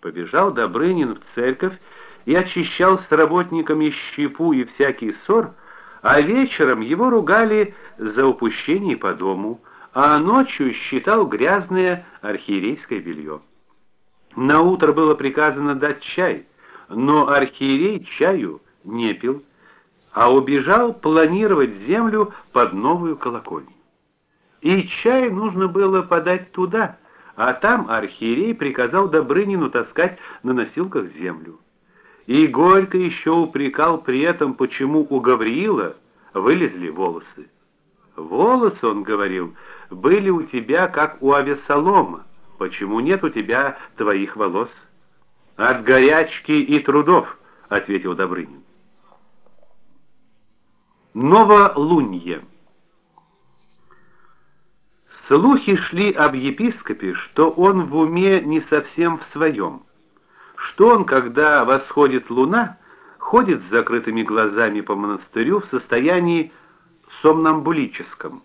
Побежал Добрынин в церковь и очищал с работниками щепу и всякий ссор, а вечером его ругали за упущение по дому, а ночью считал грязное архиерейское белье. На утро было приказано дать чай, но архиерей чаю не пил, а убежал планировать землю под новую колокольню. И чай нужно было подать туда, а там архиерей приказал Добрынину таскать на носилках землю. И горько еще упрекал при этом, почему у Гавриила вылезли волосы. Волосы, он говорил, были у тебя как у Авесолома. Почему нет у тебя твоих волос? От горячки и трудов, ответил Добрынин. Новолунье. Слухи шли об епископе, что он в уме не совсем в своем, что он, когда восходит луна, ходит с закрытыми глазами по монастырю в состоянии сомнамбулическом.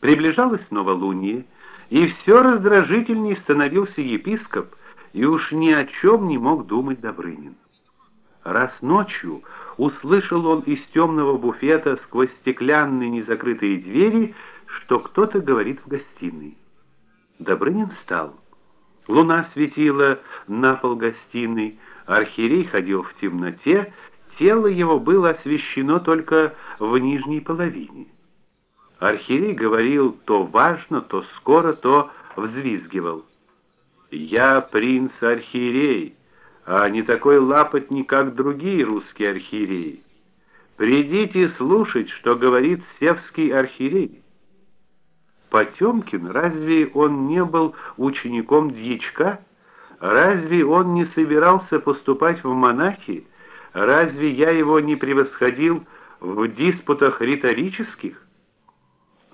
Приближалось новолуние, и все раздражительней становился епископ, и уж ни о чем не мог думать Добрынин. Раз ночью услышал он из темного буфета сквозь стеклянные незакрытые двери, что кто-то говорит в гостиной. Добрынин встал. Луна светила на пол гостиной, архиерей ходил в темноте, тело его было освещено только в нижней половине. Архиерей говорил то важно, то скоро, то взвизгивал. Я принц архиерей, а не такой лапотник, как другие русские архиереи. Придите слушать, что говорит Севский архиерей. Потемкин, разве он не был учеником Дьячка? Разве он не собирался поступать в монахи? Разве я его не превосходил в диспутах риторических?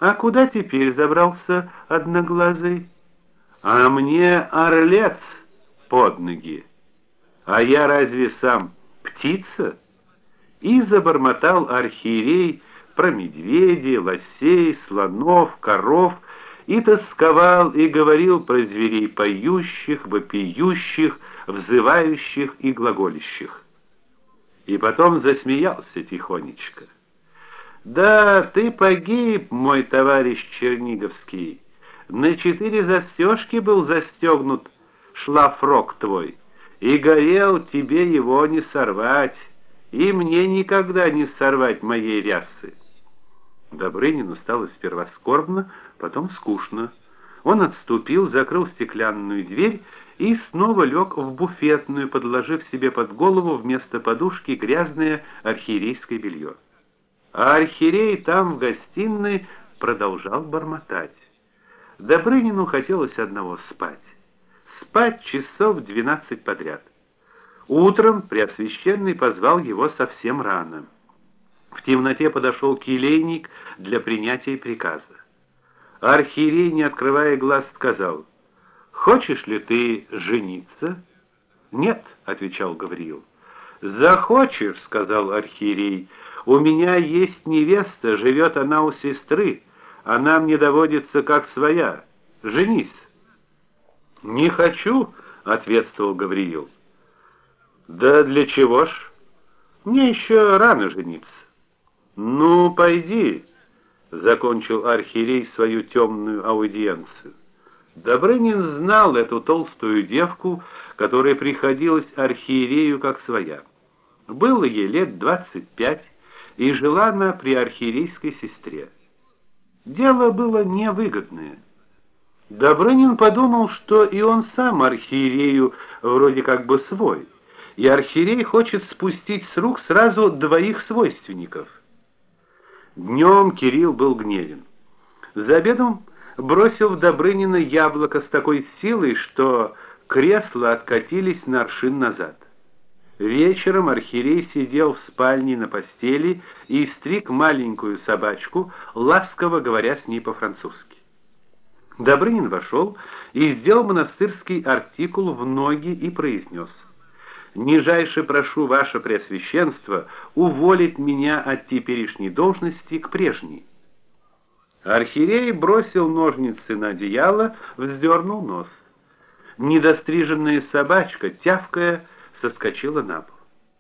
А куда теперь забрался одноглазый? А мне орлец под ноги. А я разве сам птица? И забормотал архиерей про медведей, лосей, слонов, коров, и тосковал и говорил про зверей поющих, вопиющих, взывающих и глаголящих. И потом засмеялся тихонечко. Да, ты погиб, мой товарищ Черниговский. На четыре застежки был застегнут шлафрок твой, и горел тебе его не сорвать, и мне никогда не сорвать моей рясы. Добрынину стало сперва скорбно, потом скучно. Он отступил, закрыл стеклянную дверь и снова лег в буфетную, подложив себе под голову вместо подушки грязное архиерейское белье а архиерей там в гостиной продолжал бормотать. Добрынину хотелось одного спать. Спать часов двенадцать подряд. Утром Преосвященный позвал его совсем рано. В темноте подошел келейник для принятия приказа. Архиерей, не открывая глаз, сказал: "Хочешь ли ты жениться?" "Нет", отвечал Гавриил. "Захочешь", сказал архиерей. У меня есть невеста, живет она у сестры. Она мне доводится как своя. Женись. Не хочу, ответствовал Гавриил. Да для чего ж? Мне еще рано жениться. Ну, пойди, закончил архиерей свою темную аудиенцию. Добрынин знал эту толстую девку, которая приходилась архиерею как своя. Было ей лет двадцать пять и жила она при архиерейской сестре. Дело было невыгодное. Добрынин подумал, что и он сам архиерею вроде как бы свой, и архиерей хочет спустить с рук сразу двоих свойственников. Днем Кирилл был гневен. За обедом бросил в Добрынина яблоко с такой силой, что кресла откатились на аршин назад. Вечером архиерей сидел в спальне на постели и стриг маленькую собачку, ласково говоря с ней по-французски. Добрынин вошел и сделал монастырский артикул в ноги и произнес: "Нижайше прошу ваше преосвященство уволить меня от теперешней должности к прежней". Архиерей бросил ножницы на одеяло, вздернул нос. недостриженная собачка, тявкая, соскочила на пол.